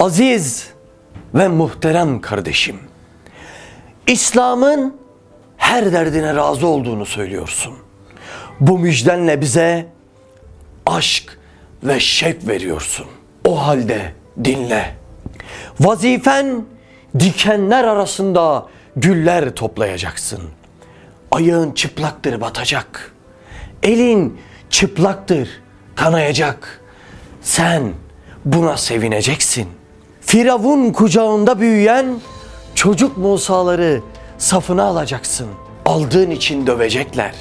Aziz ve muhterem kardeşim, İslam'ın her derdine razı olduğunu söylüyorsun. Bu müjdenle bize aşk ve şevk veriyorsun. O halde dinle. Vazifen dikenler arasında güller toplayacaksın. Ayağın çıplaktır batacak. Elin çıplaktır kanayacak. Sen buna sevineceksin. Firavun kucağında büyüyen çocuk Musa'ları safına alacaksın. Aldığın için dövecekler.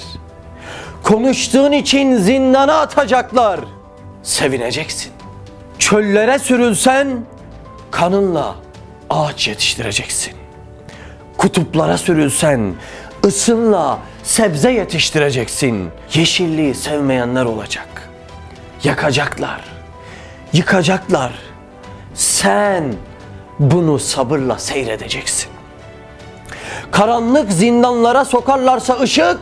Konuştuğun için zindana atacaklar. Sevineceksin. Çöllere sürülsen kanınla ağaç yetiştireceksin. Kutuplara sürülsen ısınla sebze yetiştireceksin. Yeşilliği sevmeyenler olacak. Yakacaklar. Yıkacaklar. Sen bunu sabırla seyredeceksin. Karanlık zindanlara sokarlarsa ışık,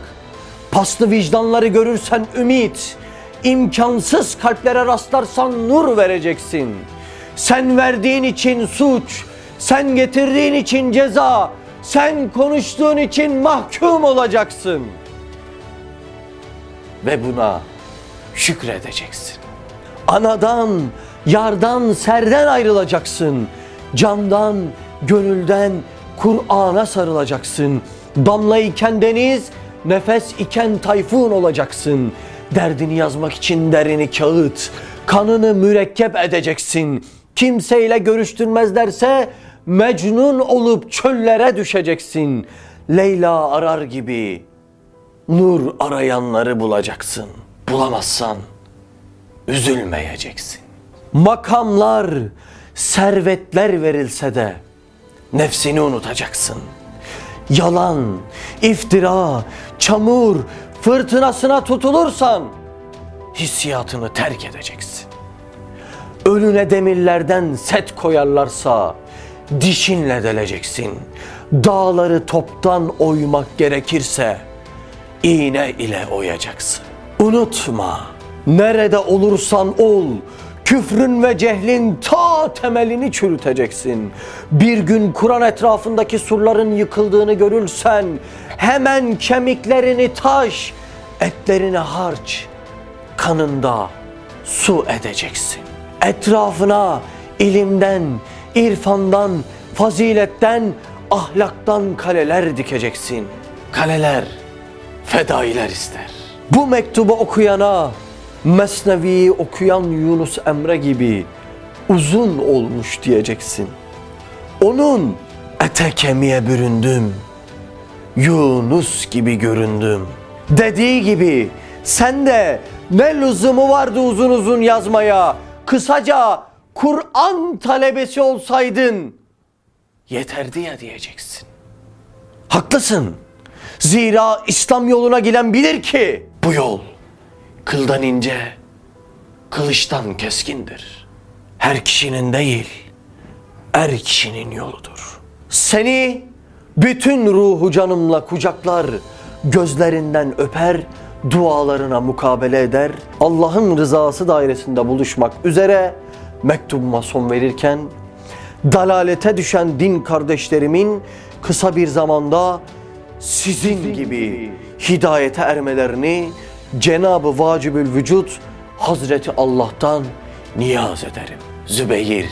paslı vicdanları görürsen ümit, imkansız kalplere rastlarsan nur vereceksin. Sen verdiğin için suç, sen getirdiğin için ceza, sen konuştuğun için mahkum olacaksın. Ve buna şükredeceksin. Anadan, yardan, serden ayrılacaksın. Candan, gönülden, Kur'an'a sarılacaksın. Damla iken deniz, nefes iken tayfun olacaksın. Derdini yazmak için derini kağıt, kanını mürekkep edeceksin. Kimseyle görüştürmezlerse mecnun olup çöllere düşeceksin. Leyla arar gibi nur arayanları bulacaksın. Bulamazsan üzülmeyeceksin. Makamlar, servetler verilse de nefsini unutacaksın. Yalan, iftira, çamur, fırtınasına tutulursan hissiyatını terk edeceksin. Önüne demirlerden set koyarlarsa dişinle deleceksin. Dağları toptan oymak gerekirse iğne ile oyacaksın. Unutma, nerede olursan ol, küfrün ve cehlin ta temelini çürüteceksin. Bir gün Kur'an etrafındaki surların yıkıldığını görürsen hemen kemiklerini taş, etlerini harç, kanında su edeceksin. Etrafına ilimden, irfandan, faziletten, ahlaktan kaleler dikeceksin. Kaleler fedailer ister. Bu mektubu okuyana Mesnevi'yi okuyan Yunus Emre gibi uzun olmuş diyeceksin. Onun ete kemiğe büründüm. Yunus gibi göründüm. Dediği gibi sen de ne lüzumu vardı uzun uzun yazmaya. Kısaca Kur'an talebesi olsaydın yeterdi ya diyeceksin. Haklısın. Zira İslam yoluna giden bilir ki bu yol kıldan ince, kılıçtan keskindir. Her kişinin değil, er kişinin yoludur. Seni bütün ruhu canımla kucaklar, gözlerinden öper, dualarına mukabele eder. Allah'ın rızası dairesinde buluşmak üzere mektubuma son verirken dalalete düşen din kardeşlerimin kısa bir zamanda sizin gibi hidayete ermelerini Cenab-ı Vacibül Vücut Hazreti Allah'tan niyaz ederim. Zübeyir